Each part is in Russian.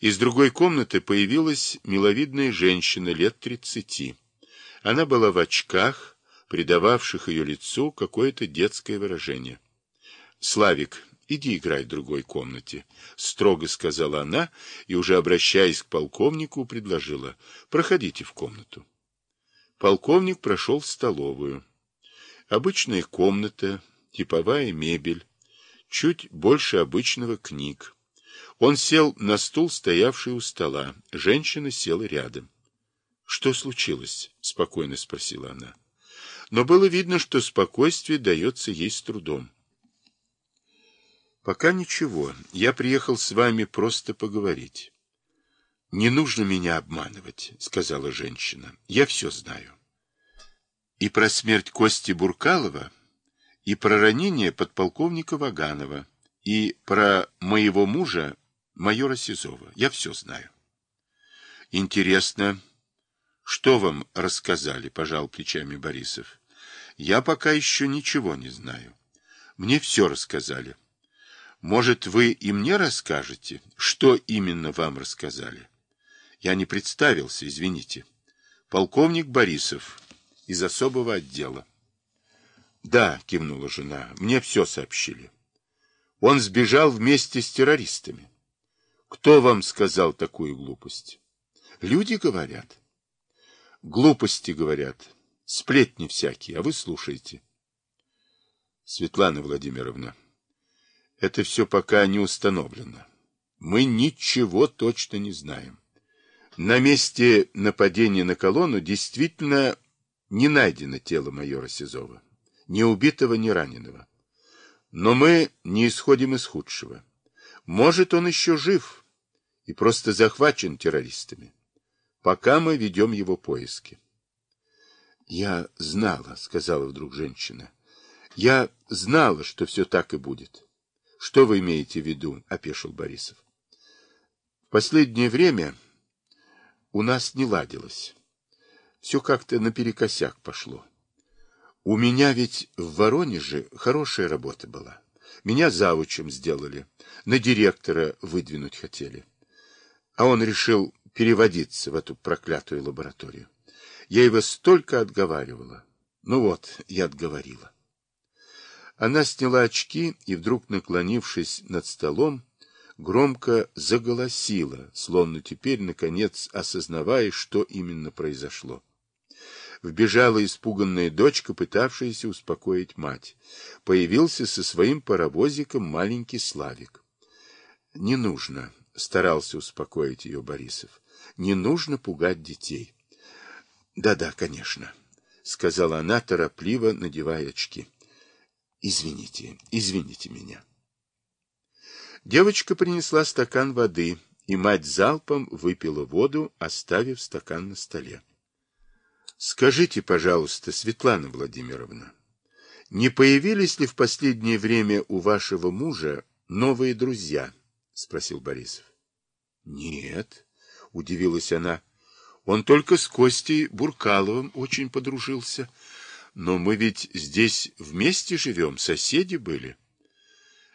Из другой комнаты появилась миловидная женщина лет тридцати. Она была в очках, придававших ее лицу какое-то детское выражение. «Славик, иди играй в другой комнате», — строго сказала она и, уже обращаясь к полковнику, предложила. «Проходите в комнату». Полковник прошел в столовую. Обычная комната, типовая мебель, чуть больше обычного книг. Он сел на стул, стоявший у стола. Женщина села рядом. — Что случилось? — спокойно спросила она. Но было видно, что спокойствие дается ей с трудом. — Пока ничего. Я приехал с вами просто поговорить. — Не нужно меня обманывать, — сказала женщина. — Я все знаю. И про смерть Кости Буркалова, и про ранение подполковника Ваганова, и про моего мужа майора Сизова. Я все знаю. Интересно, что вам рассказали, пожал плечами Борисов. Я пока еще ничего не знаю. Мне все рассказали. Может, вы и мне расскажете, что именно вам рассказали? Я не представился, извините. Полковник Борисов из особого отдела. Да, кивнула жена, мне все сообщили. Он сбежал вместе с террористами. Кто вам сказал такую глупость? Люди говорят. Глупости говорят. Сплетни всякие, а вы слушаете. Светлана Владимировна, это все пока не установлено. Мы ничего точно не знаем. На месте нападения на колонну действительно не найдено тело майора Сизова. Ни убитого, ни раненого. Но мы не исходим из худшего. Может, он еще жив, и просто захвачен террористами. Пока мы ведем его поиски. — Я знала, — сказала вдруг женщина. — Я знала, что все так и будет. — Что вы имеете в виду? — опешил Борисов. — В последнее время у нас не ладилось. Все как-то наперекосяк пошло. У меня ведь в Воронеже хорошая работа была. Меня завучем сделали, на директора выдвинуть хотели. А он решил переводиться в эту проклятую лабораторию. Я его столько отговаривала. Ну вот, я отговорила. Она сняла очки и, вдруг наклонившись над столом, громко заголосила, словно теперь, наконец, осознавая, что именно произошло. Вбежала испуганная дочка, пытавшаяся успокоить мать. Появился со своим паровозиком маленький Славик. — Не нужно, — старался успокоить ее Борисов. — Не нужно пугать детей. Да — Да-да, конечно, — сказала она, торопливо надевая очки. — Извините, извините меня. Девочка принесла стакан воды, и мать залпом выпила воду, оставив стакан на столе. — Скажите, пожалуйста, Светлана Владимировна, не появились ли в последнее время у вашего мужа новые друзья? —— спросил Борисов. — Нет, — удивилась она. — Он только с Костей Буркаловым очень подружился. Но мы ведь здесь вместе живем, соседи были.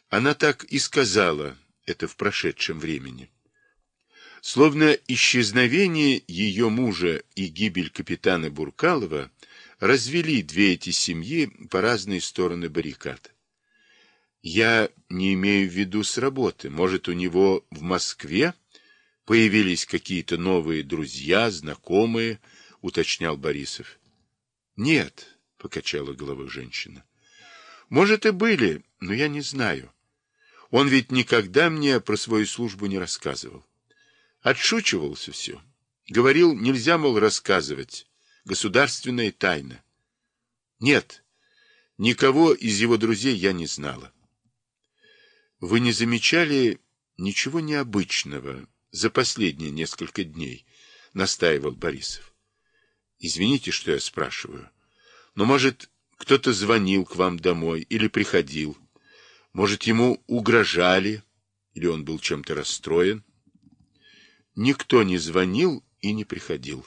Она так и сказала это в прошедшем времени. Словно исчезновение ее мужа и гибель капитана Буркалова развели две эти семьи по разные стороны баррикад. Я не имею в виду с работы. Может, у него в Москве появились какие-то новые друзья, знакомые, уточнял Борисов. Нет, покачала головой женщина. Может, и были, но я не знаю. Он ведь никогда мне про свою службу не рассказывал. Отшучивался все. Говорил, нельзя, мол, рассказывать. Государственная тайна. Нет, никого из его друзей я не знала. Вы не замечали ничего необычного за последние несколько дней? Настаивал Борисов. Извините, что я спрашиваю. Но, может, кто-то звонил к вам домой или приходил? Может, ему угрожали? Или он был чем-то расстроен? Никто не звонил и не приходил.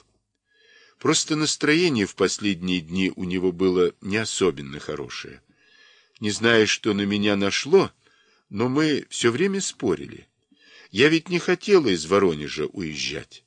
Просто настроение в последние дни у него было не особенно хорошее. Не зная, что на меня нашло, но мы все время спорили. Я ведь не хотела из Воронежа уезжать.